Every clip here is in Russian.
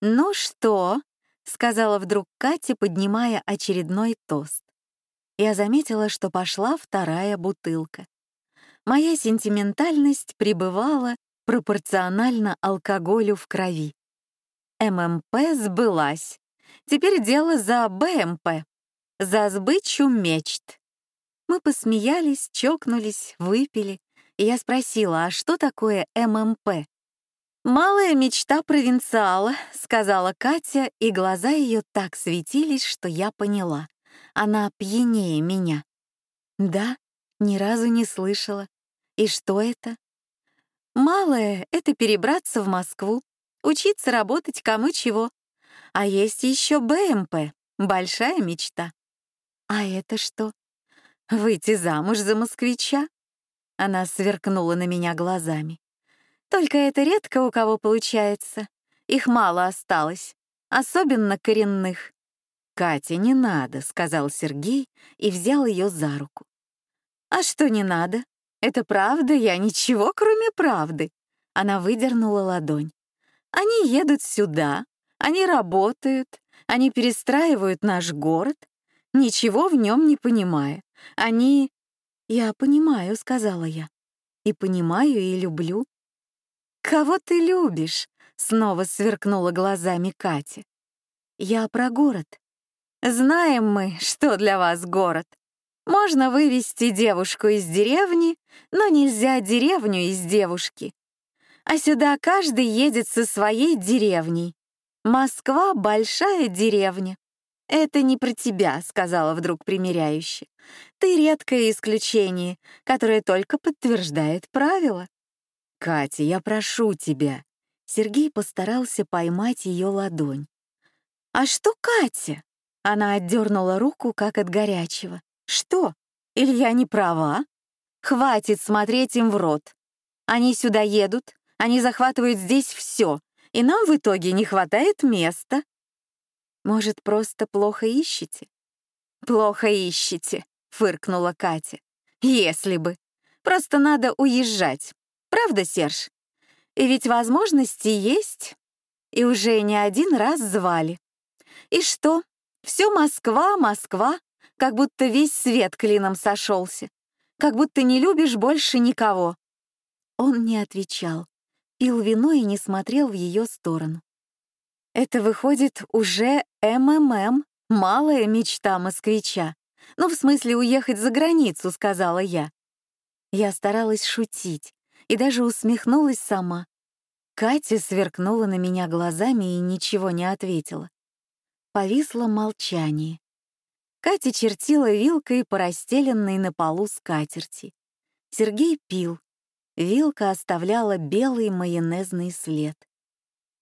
«Ну что?» — сказала вдруг Катя, поднимая очередной тост. Я заметила, что пошла вторая бутылка. Моя сентиментальность пребывала пропорционально алкоголю в крови. ММП сбылась. Теперь дело за БМП, за сбычу мечт. Мы посмеялись, чокнулись, выпили, я спросила, а что такое ММП? «Малая мечта провинциала», — сказала Катя, и глаза ее так светились, что я поняла. Она пьянее меня. Да, ни разу не слышала. И что это? Малое — это перебраться в Москву, учиться работать кому чего. А есть еще БМП — большая мечта. А это что? Выйти замуж за москвича? Она сверкнула на меня глазами. Только это редко у кого получается. Их мало осталось, особенно коренных. «Катя, не надо», — сказал Сергей и взял ее за руку. «А что не надо? Это правда, я ничего, кроме правды». Она выдернула ладонь. «Они едут сюда, они работают, они перестраивают наш город, ничего в нем не понимая. Они...» «Я понимаю», — сказала я. «И понимаю, и люблю. «Кого ты любишь?» — снова сверкнула глазами Катя. «Я про город. Знаем мы, что для вас город. Можно вывести девушку из деревни, но нельзя деревню из девушки. А сюда каждый едет со своей деревней. Москва — большая деревня. «Это не про тебя», — сказала вдруг примиряюще. «Ты редкое исключение, которое только подтверждает правила». «Катя, я прошу тебя». Сергей постарался поймать ее ладонь. «А что Катя?» Она отдернула руку, как от горячего. «Что? Или я не права? Хватит смотреть им в рот. Они сюда едут, они захватывают здесь все, и нам в итоге не хватает места». «Может, просто плохо ищете?» «Плохо ищете», — фыркнула Катя. «Если бы. Просто надо уезжать, Правда, Серж? И ведь возможности есть. И уже не один раз звали. И что? Все Москва, Москва, как будто весь свет клином сошелся. Как будто не любишь больше никого. Он не отвечал, пил вино и не смотрел в ее сторону. Это выходит уже МММ, малая мечта москвича. Ну, в смысле, уехать за границу, сказала я. Я старалась шутить, и даже усмехнулась сама. Катя сверкнула на меня глазами и ничего не ответила. Повисло молчание. Катя чертила вилкой по расстеленной на полу скатерти. Сергей пил. Вилка оставляла белый майонезный след.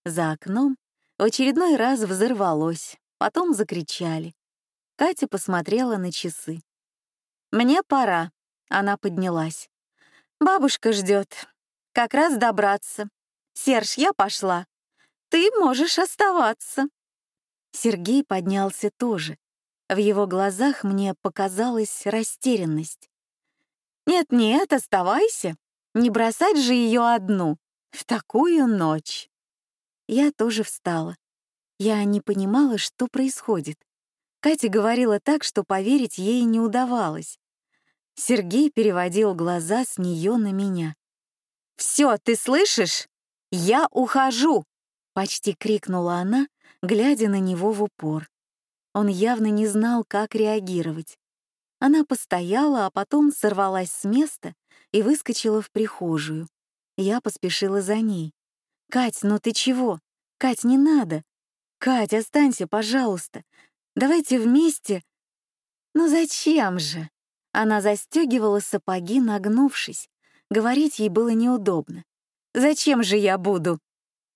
За окном в очередной раз взорвалось, потом закричали. Катя посмотрела на часы. «Мне пора», — она поднялась. Бабушка ждет. Как раз добраться. Серж, я пошла. Ты можешь оставаться. Сергей поднялся тоже. В его глазах мне показалась растерянность. «Нет-нет, оставайся. Не бросать же ее одну. В такую ночь». Я тоже встала. Я не понимала, что происходит. Катя говорила так, что поверить ей не удавалось. Сергей переводил глаза с нее на меня. «Все, ты слышишь? Я ухожу!» — почти крикнула она, глядя на него в упор. Он явно не знал, как реагировать. Она постояла, а потом сорвалась с места и выскочила в прихожую. Я поспешила за ней. «Кать, ну ты чего? Кать, не надо! Кать, останься, пожалуйста! Давайте вместе!» «Ну зачем же?» Она застегивала сапоги, нагнувшись. Говорить ей было неудобно. «Зачем же я буду?»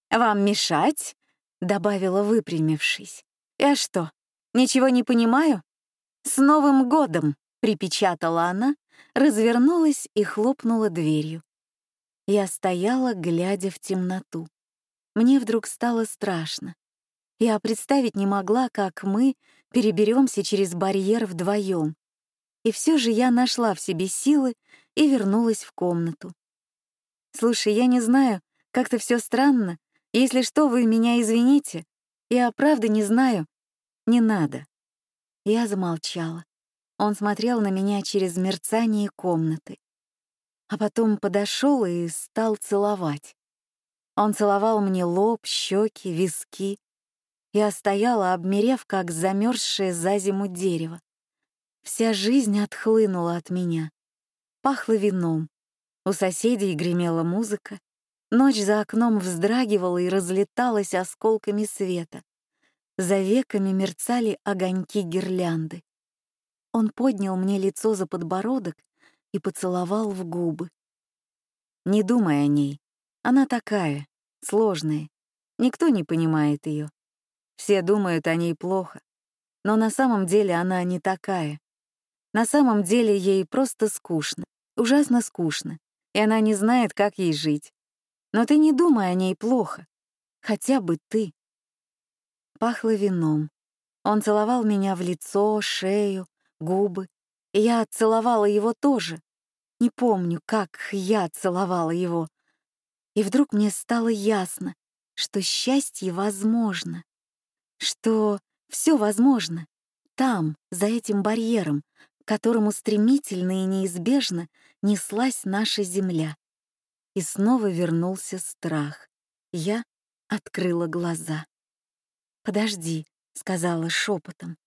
«Вам мешать?» — добавила, выпрямившись. «Я что, ничего не понимаю?» «С Новым годом!» — припечатала она, развернулась и хлопнула дверью. Я стояла, глядя в темноту. Мне вдруг стало страшно. Я представить не могла, как мы переберемся через барьер вдвоем, и все же я нашла в себе силы и вернулась в комнату. «Слушай, я не знаю, как-то все странно. Если что, вы меня извините. Я правда не знаю. Не надо. Я замолчала. Он смотрел на меня через мерцание комнаты. А потом подошел и стал целовать. Он целовал мне лоб, щеки, виски. Я стояла, обмерев, как замерзшее за зиму дерево. Вся жизнь отхлынула от меня. Пахло вином. У соседей гремела музыка. Ночь за окном вздрагивала и разлеталась осколками света. За веками мерцали огоньки гирлянды. Он поднял мне лицо за подбородок и поцеловал в губы. Не думай о ней. Она такая, сложная. Никто не понимает ее. Все думают о ней плохо. Но на самом деле она не такая. На самом деле ей просто скучно, ужасно скучно, и она не знает, как ей жить. Но ты не думай о ней плохо. Хотя бы ты. Пахло вином. Он целовал меня в лицо, шею, губы. И я целовала его тоже. Не помню, как я целовала его. И вдруг мне стало ясно, что счастье возможно. Что все возможно. Там, за этим барьером, которому стремительно и неизбежно неслась наша земля. И снова вернулся страх. Я открыла глаза. «Подожди», — сказала шепотом.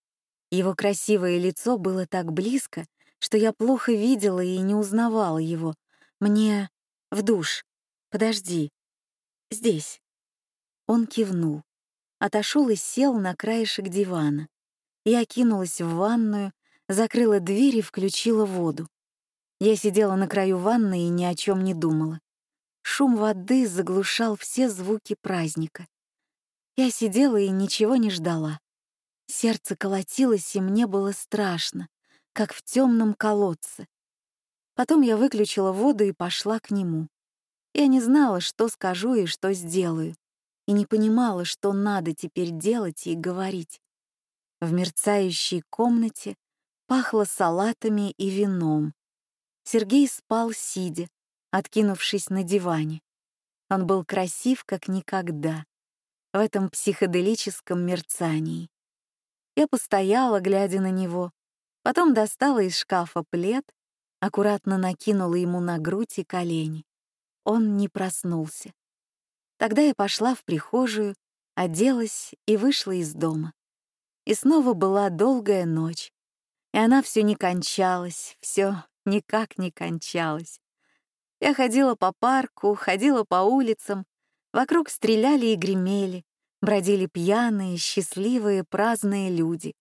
Его красивое лицо было так близко, что я плохо видела и не узнавала его. Мне в душ. Подожди. Здесь. Он кивнул, отошел и сел на краешек дивана. Я кинулась в ванную, закрыла дверь и включила воду. Я сидела на краю ванны и ни о чем не думала. Шум воды заглушал все звуки праздника. Я сидела и ничего не ждала. Сердце колотилось, и мне было страшно, как в темном колодце. Потом я выключила воду и пошла к нему. Я не знала, что скажу и что сделаю, и не понимала, что надо теперь делать и говорить. В мерцающей комнате пахло салатами и вином. Сергей спал сидя, откинувшись на диване. Он был красив, как никогда, в этом психоделическом мерцании. Я постояла, глядя на него, потом достала из шкафа плед, аккуратно накинула ему на грудь и колени. Он не проснулся. Тогда я пошла в прихожую, оделась и вышла из дома. И снова была долгая ночь, и она все не кончалась, все никак не кончалась. Я ходила по парку, ходила по улицам, вокруг стреляли и гремели, бродили пьяные, счастливые, праздные люди.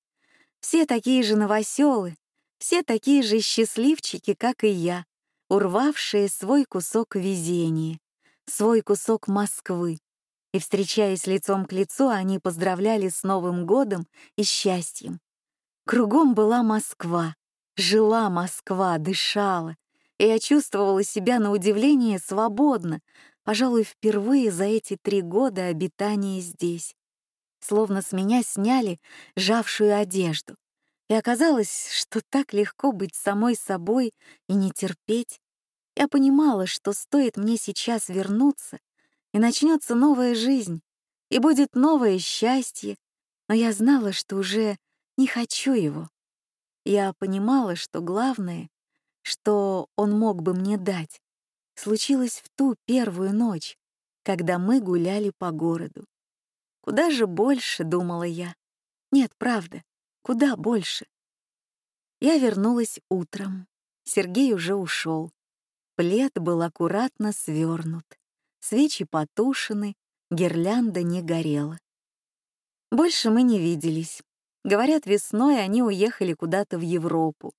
Все такие же новоселы, все такие же счастливчики, как и я, урвавшие свой кусок везения, свой кусок Москвы. И, встречаясь лицом к лицу, они поздравляли с Новым годом и счастьем. Кругом была Москва, жила Москва, дышала, и я чувствовала себя на удивление свободно, пожалуй, впервые за эти три года обитания здесь. Словно с меня сняли жавшую одежду. И оказалось, что так легко быть самой собой и не терпеть. Я понимала, что стоит мне сейчас вернуться, и начнется новая жизнь, и будет новое счастье, но я знала, что уже не хочу его. Я понимала, что главное что он мог бы мне дать, случилось в ту первую ночь, когда мы гуляли по городу. Куда же больше, думала я. Нет, правда, куда больше. Я вернулась утром. Сергей уже ушел. Плед был аккуратно свернут. Свечи потушены, гирлянда не горела. Больше мы не виделись. Говорят, весной они уехали куда-то в Европу.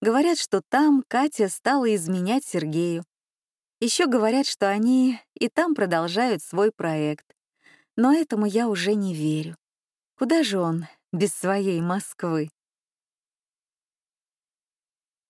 Говорят, что там Катя стала изменять Сергею. Еще говорят, что они и там продолжают свой проект. Но этому я уже не верю. Куда же он без своей Москвы?